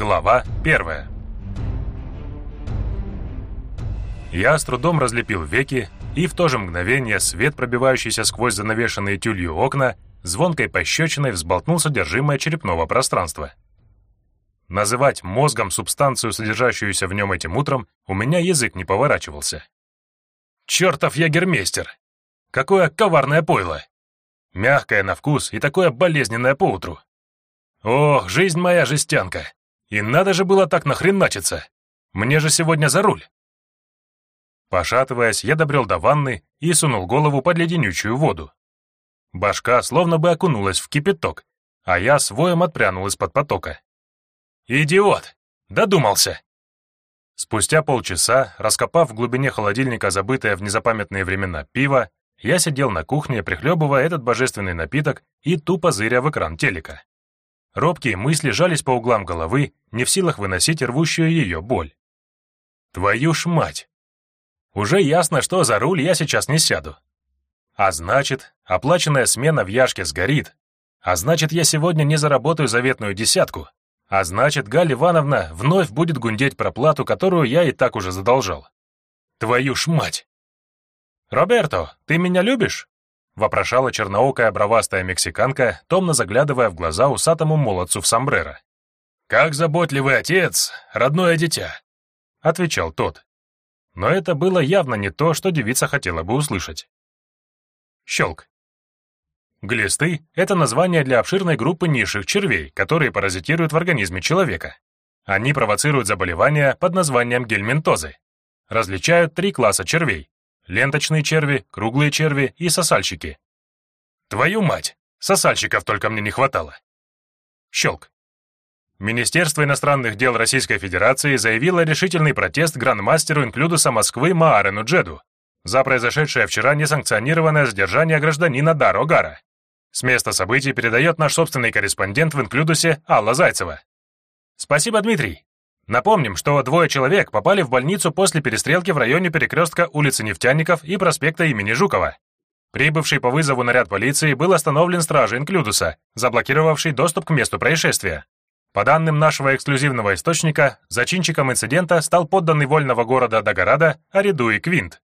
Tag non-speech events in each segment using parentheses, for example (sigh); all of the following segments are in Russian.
Глава первая. Я с трудом разлепил веки, и в то же мгновение свет, пробивающийся сквозь занавешенные тюлью окна, звонкой пощечиной взболтнул содержимое черепного пространства. Называть мозгом субстанцию, содержащуюся в нем этим утром, у меня язык не поворачивался. Чертов ягермейстер! Какое коварное пойло! Мягкое на вкус и такое болезненное поутру. Ох, жизнь моя жестянка! И надо же было так нахреначиться! Мне же сегодня за руль! Пошатываясь, я добрел до ванны и сунул голову под леденючую воду. Башка словно бы окунулась в кипяток, а я своем отпрянул из-под потока. «Идиот! Додумался!» Спустя полчаса, раскопав в глубине холодильника забытое в незапамятные времена пиво, я сидел на кухне, прихлебывая этот божественный напиток и тупо зыря в экран телека. Робкие мысли жались по углам головы, не в силах выносить рвущую ее боль. «Твою ж мать! Уже ясно, что за руль я сейчас не сяду. А значит, оплаченная смена в Яшке сгорит. А значит, я сегодня не заработаю заветную десятку. А значит, Галя Ивановна вновь будет гундеть про плату, которую я и так уже задолжал. Твою ж мать! «Роберто, ты меня любишь?» — вопрошала черноокая бровастая мексиканка, томно заглядывая в глаза усатому молодцу в сомбреро. «Как заботливый отец, родное дитя!» — отвечал тот. Но это было явно не то, что девица хотела бы услышать. Щелк. Глисты — это название для обширной группы низших червей, которые паразитируют в организме человека. Они провоцируют заболевания под названием гельминтозы. Различают три класса червей — ленточные черви, круглые черви и сосальщики. Твою мать, сосальщиков только мне не хватало. Щелк. Министерство иностранных дел Российской Федерации заявило решительный протест грандмастеру Инклюдуса Москвы Маарену Джеду за произошедшее вчера несанкционированное задержание гражданина Даро Гара. С места событий передает наш собственный корреспондент в Инклюдусе Алла Зайцева. Спасибо, Дмитрий. Напомним, что двое человек попали в больницу после перестрелки в районе перекрестка улицы Нефтяников и проспекта имени Жукова. Прибывший по вызову наряд полиции был остановлен стражей Инклюдуса, заблокировавший доступ к месту происшествия. По данным нашего эксклюзивного источника, зачинщиком инцидента стал подданный вольного города Дагорада Аридуи Квинт.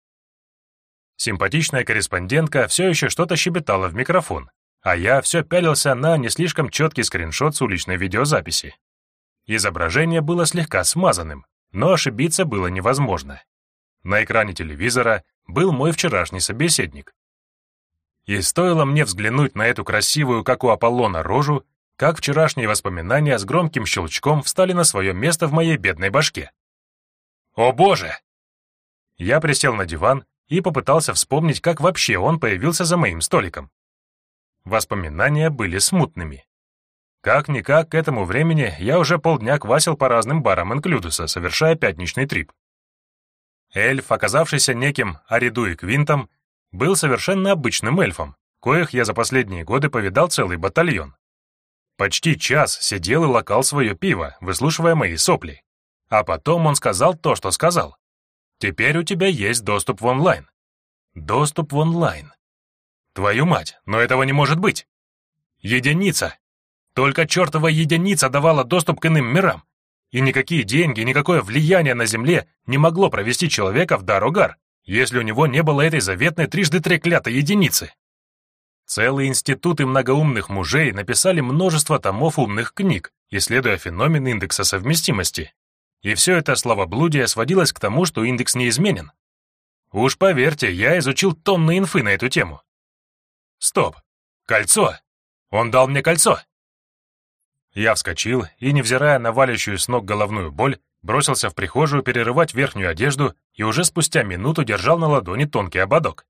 Симпатичная корреспондентка все еще что-то щебетала в микрофон, а я все пялился на не слишком четкий скриншот с уличной видеозаписи. Изображение было слегка смазанным, но ошибиться было невозможно. На экране телевизора был мой вчерашний собеседник. И стоило мне взглянуть на эту красивую, как у Аполлона, рожу, как вчерашние воспоминания с громким щелчком встали на свое место в моей бедной башке. «О боже!» Я присел на диван и попытался вспомнить, как вообще он появился за моим столиком. Воспоминания были смутными. Как-никак, к этому времени я уже полдня квасил по разным барам Инклюдуса, совершая пятничный трип. Эльф, оказавшийся неким Ариду и Квинтом, был совершенно обычным эльфом, коих я за последние годы повидал целый батальон. Почти час сидел и лакал свое пиво, выслушивая мои сопли. А потом он сказал то, что сказал. Теперь у тебя есть доступ в онлайн. Доступ в онлайн. Твою мать, но этого не может быть. Единица. Только чертова единица давала доступ к иным мирам. И никакие деньги, никакое влияние на Земле не могло провести человека в Дарогар, если у него не было этой заветной трижды треклятой единицы. Целые институты многоумных мужей написали множество томов умных книг, исследуя феномен индекса совместимости. И все это словоблудие сводилось к тому, что индекс неизменен. Уж поверьте, я изучил тонны инфы на эту тему. Стоп! Кольцо! Он дал мне кольцо! Я вскочил и, невзирая на валящую с ног головную боль, бросился в прихожую перерывать верхнюю одежду и уже спустя минуту держал на ладони тонкий ободок.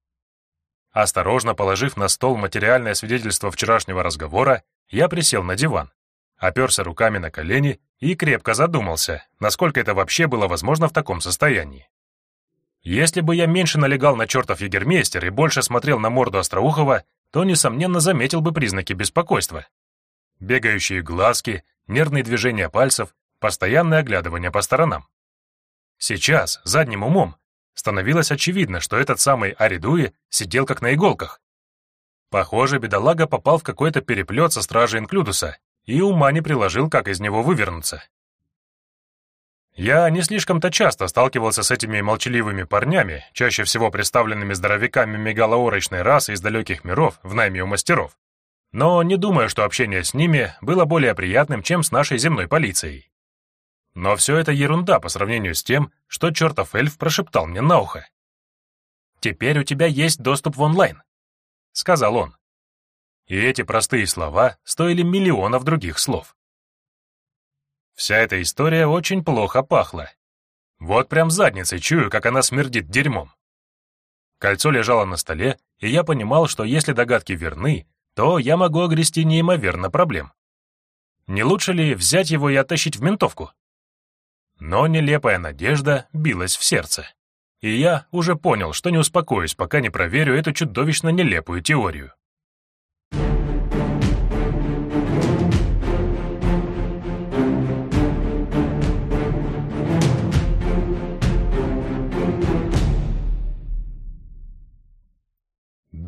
Осторожно положив на стол материальное свидетельство вчерашнего разговора, я присел на диван, оперся руками на колени и крепко задумался, насколько это вообще было возможно в таком состоянии. Если бы я меньше налегал на чертов егермейстер и больше смотрел на морду Остроухова, то, несомненно, заметил бы признаки беспокойства. Бегающие глазки, нервные движения пальцев, постоянное оглядывание по сторонам. Сейчас, задним умом, становилось очевидно, что этот самый Аридуи сидел как на иголках. Похоже, бедолага попал в какой-то переплет со стражей Инклюдуса и ума не приложил, как из него вывернуться. Я не слишком-то часто сталкивался с этими молчаливыми парнями, чаще всего представленными здоровяками мегалоорочной расы из далеких миров в найме у мастеров. Но не думаю, что общение с ними было более приятным, чем с нашей земной полицией. Но все это ерунда по сравнению с тем, что чертов эльф прошептал мне на ухо. «Теперь у тебя есть доступ в онлайн», — сказал он. И эти простые слова стоили миллионов других слов. Вся эта история очень плохо пахла. Вот прям задницей чую, как она смердит дерьмом. Кольцо лежало на столе, и я понимал, что если догадки верны, то я могу огрести неимоверно проблем. Не лучше ли взять его и оттащить в ментовку? Но нелепая надежда билась в сердце. И я уже понял, что не успокоюсь, пока не проверю эту чудовищно нелепую теорию.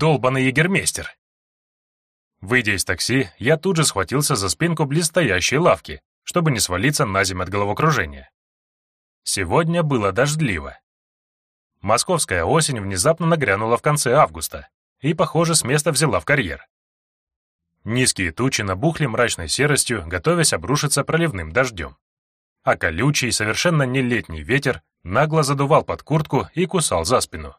долбанный егермейстер. Выйдя из такси, я тут же схватился за спинку близстоящей лавки, чтобы не свалиться на землю от головокружения. Сегодня было дождливо. Московская осень внезапно нагрянула в конце августа и, похоже, с места взяла в карьер. Низкие тучи набухли мрачной серостью, готовясь обрушиться проливным дождем. А колючий, совершенно не летний ветер нагло задувал под куртку и кусал за спину.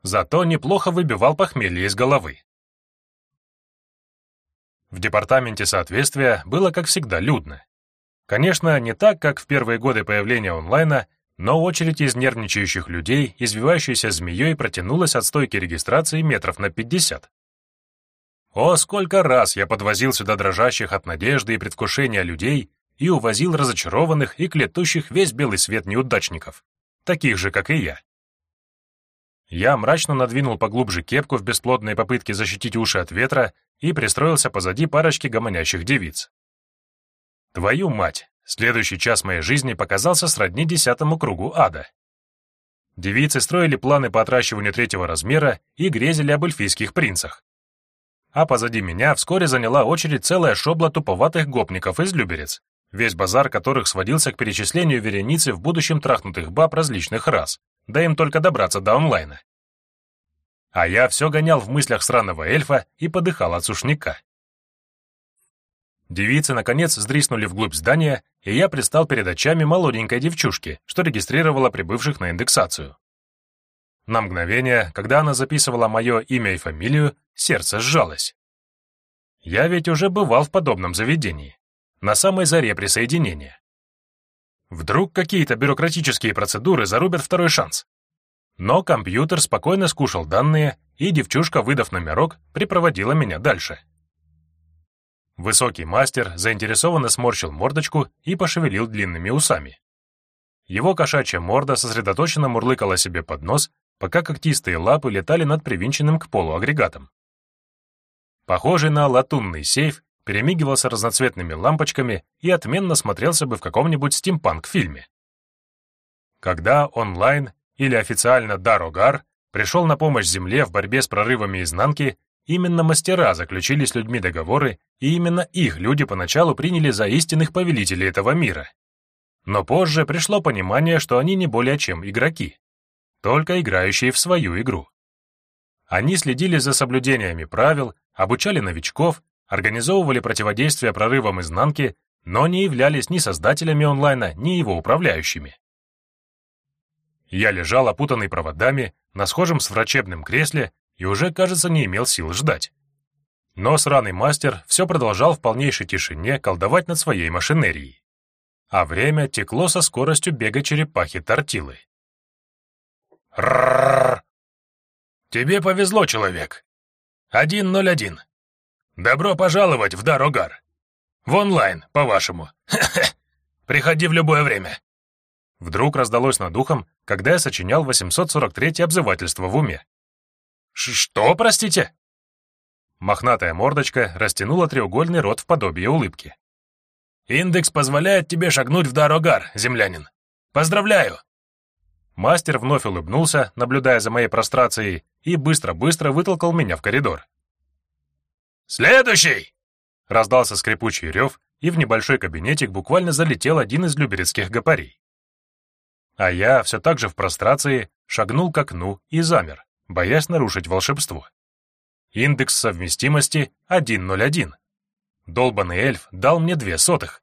Зато неплохо выбивал похмелье из головы. В департаменте соответствия было, как всегда, людно. Конечно, не так, как в первые годы появления онлайна, но очередь из нервничающих людей, извивающейся змеей, протянулась от стойки регистрации метров на 50. О, сколько раз я подвозил сюда дрожащих от надежды и предвкушения людей и увозил разочарованных и клетущих весь белый свет неудачников, таких же, как и я. Я мрачно надвинул поглубже кепку в бесплодной попытке защитить уши от ветра и пристроился позади парочки гомонящих девиц. Твою мать, следующий час моей жизни показался сродни десятому кругу ада. Девицы строили планы по отращиванию третьего размера и грезили об эльфийских принцах. А позади меня вскоре заняла очередь целая шобла туповатых гопников из Люберец, весь базар которых сводился к перечислению вереницы в будущем трахнутых баб различных рас, да им только добраться до онлайна. А я все гонял в мыслях сраного эльфа и подыхал от сушняка. Девицы, наконец, сдриснули вглубь здания, и я предстал перед очами молоденькой девчушки, что регистрировала прибывших на индексацию. На мгновение, когда она записывала мое имя и фамилию, сердце сжалось. Я ведь уже бывал в подобном заведении, на самой заре присоединения. Вдруг какие-то бюрократические процедуры зарубят второй шанс. Но компьютер спокойно скушал данные, и девчушка, выдав номерок, припроводила меня дальше. Высокий мастер заинтересованно сморщил мордочку и пошевелил длинными усами. Его кошачья морда сосредоточенно мурлыкала себе под нос, пока когтистые лапы летали над привинченным к полу агрегатом. Похожий на латунный сейф, перемигивался разноцветными лампочками и отменно смотрелся бы в каком-нибудь стимпанк-фильме. Когда онлайн или официально Дарогар пришел на помощь Земле в борьбе с прорывами изнанки, именно мастера заключили с людьми договоры, и именно их люди поначалу приняли за истинных повелителей этого мира. Но позже пришло понимание, что они не более чем игроки, только играющие в свою игру. Они следили за соблюдениями правил, обучали новичков организовывали противодействие прорывам изнанки, но не являлись ни создателями онлайна, ни его управляющими. Я лежал опутанный проводами на схожем с врачебным кресле и уже, кажется, не имел сил ждать. Но сраный мастер все продолжал в полнейшей тишине колдовать над своей машинерией. А время текло со скоростью бега черепахи-тортилы. «Рррррр! Тебе повезло, человек. Один ноль один. Добро пожаловать в Дарогар. В онлайн, по-вашему. (laughs) Приходи в любое время. Вдруг раздалось над ухом, когда я сочинял 843 обзывательство в уме. «Что, простите?» Мохнатая мордочка растянула треугольный рот в подобие улыбки. «Индекс позволяет тебе шагнуть в Дарогар, землянин. Поздравляю!» Мастер вновь улыбнулся, наблюдая за моей прострацией, и быстро-быстро вытолкал меня в коридор. «Следующий!» Раздался скрипучий рев, и в небольшой кабинетик буквально залетел один из люберецких гопарей. А я, все так же в прострации, шагнул к окну и замер, боясь нарушить волшебство. Индекс совместимости 101. Долбанный эльф дал мне две сотых.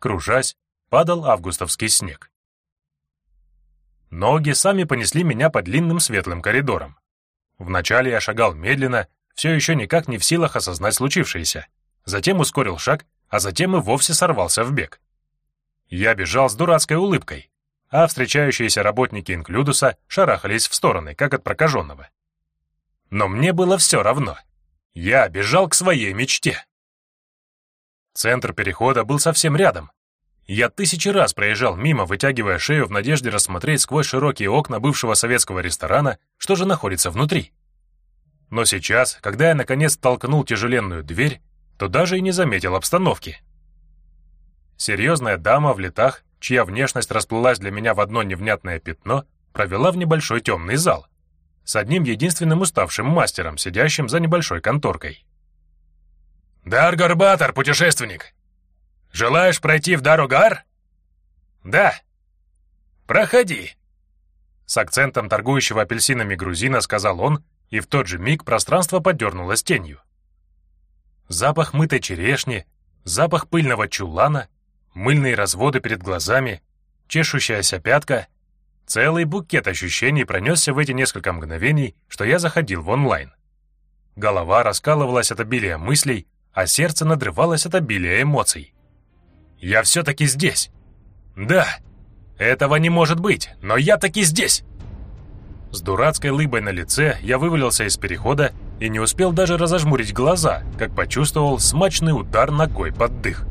Кружась, падал августовский снег. Ноги сами понесли меня по длинным светлым коридорам. Вначале я шагал медленно, все еще никак не в силах осознать случившееся. Затем ускорил шаг, а затем и вовсе сорвался в бег. Я бежал с дурацкой улыбкой, а встречающиеся работники Инклюдуса шарахались в стороны, как от прокаженного. Но мне было все равно. Я бежал к своей мечте. Центр перехода был совсем рядом. Я тысячи раз проезжал мимо, вытягивая шею в надежде рассмотреть сквозь широкие окна бывшего советского ресторана, что же находится внутри. Но сейчас, когда я наконец толкнул тяжеленную дверь, то даже и не заметил обстановки. Серьезная дама в летах, чья внешность расплылась для меня в одно невнятное пятно, провела в небольшой темный зал с одним единственным уставшим мастером, сидящим за небольшой конторкой. «Дар Горбатор, путешественник! Желаешь пройти в Даругар?» «Да». «Проходи!» С акцентом торгующего апельсинами грузина сказал он, и в тот же миг пространство подернулось тенью. Запах мытой черешни, запах пыльного чулана, мыльные разводы перед глазами, чешущаяся пятка. Целый букет ощущений пронесся в эти несколько мгновений, что я заходил в онлайн. Голова раскалывалась от обилия мыслей, а сердце надрывалось от обилия эмоций. «Я все-таки здесь!» «Да! Этого не может быть, но я таки здесь!» С дурацкой лыбой на лице я вывалился из перехода и не успел даже разожмурить глаза, как почувствовал смачный удар ногой под дых.